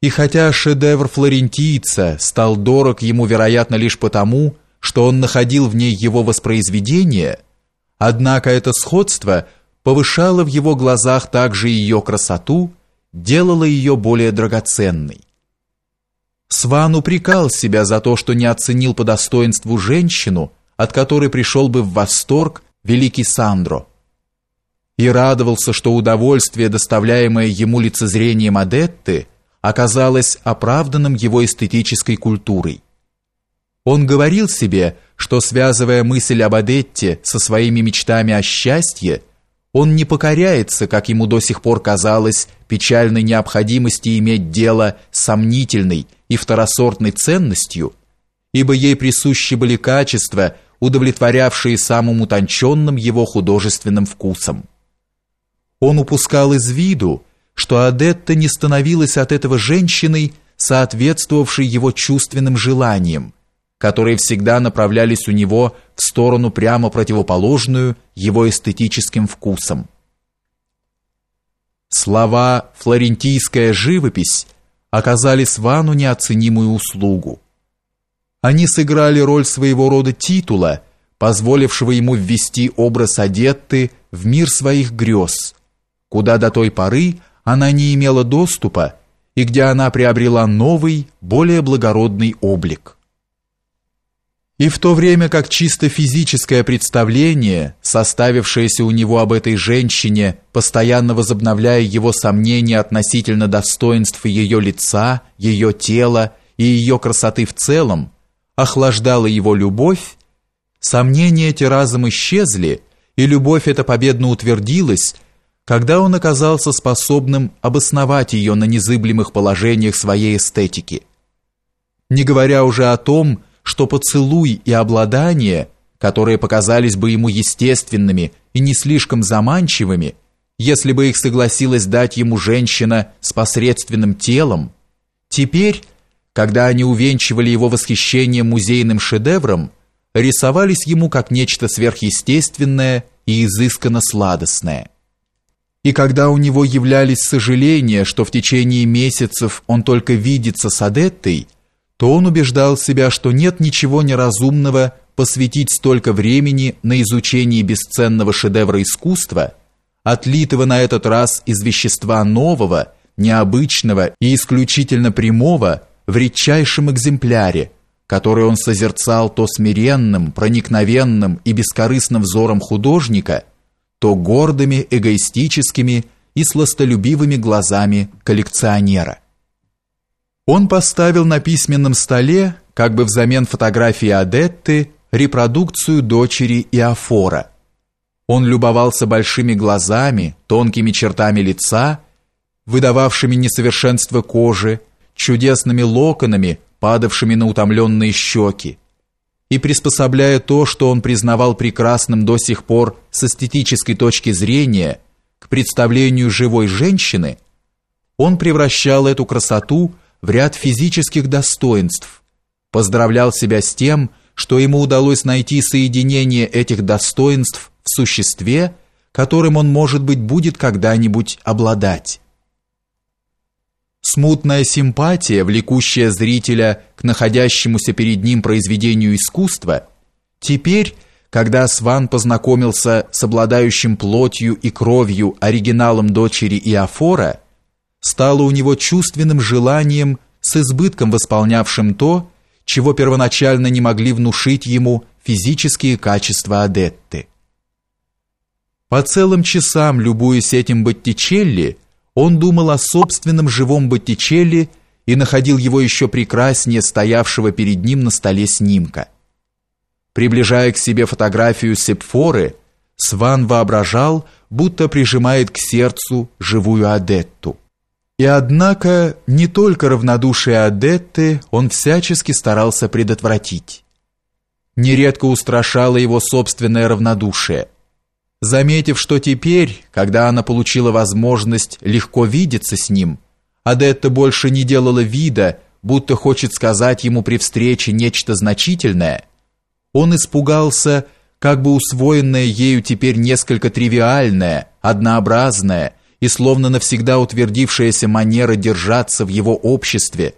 И хотя шедевр флорентийца стал дорог ему, вероятно, лишь потому, что он находил в ней его воспроизведение, однако это сходство повышало в его глазах также ее красоту, делало ее более драгоценной. Сван упрекал себя за то, что не оценил по достоинству женщину, от которой пришел бы в восторг великий Сандро, и радовался, что удовольствие, доставляемое ему лицезрением Адетты, оказалось оправданным его эстетической культурой. Он говорил себе, что связывая мысль об Адетте со своими мечтами о счастье, он не покоряется, как ему до сих пор казалось, печальной необходимости иметь дело с сомнительной и второсортной ценностью, ибо ей присущи были качества, удовлетворявшие самым утонченным его художественным вкусом. Он упускал из виду, что Адетта не становилась от этого женщиной, соответствовавшей его чувственным желаниям, которые всегда направлялись у него в сторону прямо противоположную его эстетическим вкусам. Слова «флорентийская живопись» оказали Свану неоценимую услугу. Они сыграли роль своего рода титула, позволившего ему ввести образ Адетты в мир своих грез, куда до той поры она не имела доступа и где она приобрела новый, более благородный облик. И в то время как чисто физическое представление, составившееся у него об этой женщине, постоянно возобновляя его сомнения относительно достоинств ее лица, ее тела и ее красоты в целом, охлаждала его любовь, сомнения эти разом исчезли, и любовь эта победно утвердилась, когда он оказался способным обосновать ее на незыблемых положениях своей эстетики. Не говоря уже о том, что поцелуй и обладание, которые показались бы ему естественными и не слишком заманчивыми, если бы их согласилась дать ему женщина с посредственным телом, теперь, когда они увенчивали его восхищение музейным шедевром, рисовались ему как нечто сверхъестественное и изысканно сладостное. И когда у него являлись сожаления, что в течение месяцев он только видится с Адеттой, то он убеждал себя, что нет ничего неразумного посвятить столько времени на изучение бесценного шедевра искусства, отлитого на этот раз из вещества нового, необычного и исключительно прямого в редчайшем экземпляре, который он созерцал то смиренным, проникновенным и бескорыстным взором художника – то гордыми, эгоистическими и сластолюбивыми глазами коллекционера. Он поставил на письменном столе, как бы взамен фотографии Адетты, репродукцию дочери Иофора. Он любовался большими глазами, тонкими чертами лица, выдававшими несовершенство кожи, чудесными локонами, падавшими на утомленные щеки, и приспособляя то, что он признавал прекрасным до сих пор с эстетической точки зрения, к представлению живой женщины, он превращал эту красоту в ряд физических достоинств, поздравлял себя с тем, что ему удалось найти соединение этих достоинств в существе, которым он, может быть, будет когда-нибудь обладать. Смутная симпатия, влекущая зрителя к находящемуся перед ним произведению искусства, теперь, когда Сван познакомился с обладающим плотью и кровью оригиналом дочери Иофора, стало у него чувственным желанием с избытком восполнявшим то, чего первоначально не могли внушить ему физические качества Адетты. По целым часам, любуясь этим Боттичелли, он думал о собственном живом Боттичелли и находил его еще прекраснее стоявшего перед ним на столе снимка. Приближая к себе фотографию Сепфоры, Сван воображал, будто прижимает к сердцу живую Адетту. И однако не только равнодушие Адетты он всячески старался предотвратить. Нередко устрашало его собственное равнодушие – Заметив, что теперь, когда она получила возможность легко видеться с ним, Адетта больше не делала вида, будто хочет сказать ему при встрече нечто значительное, он испугался, как бы усвоенное ею теперь несколько тривиальное, однообразное и словно навсегда утвердившаяся манера держаться в его обществе –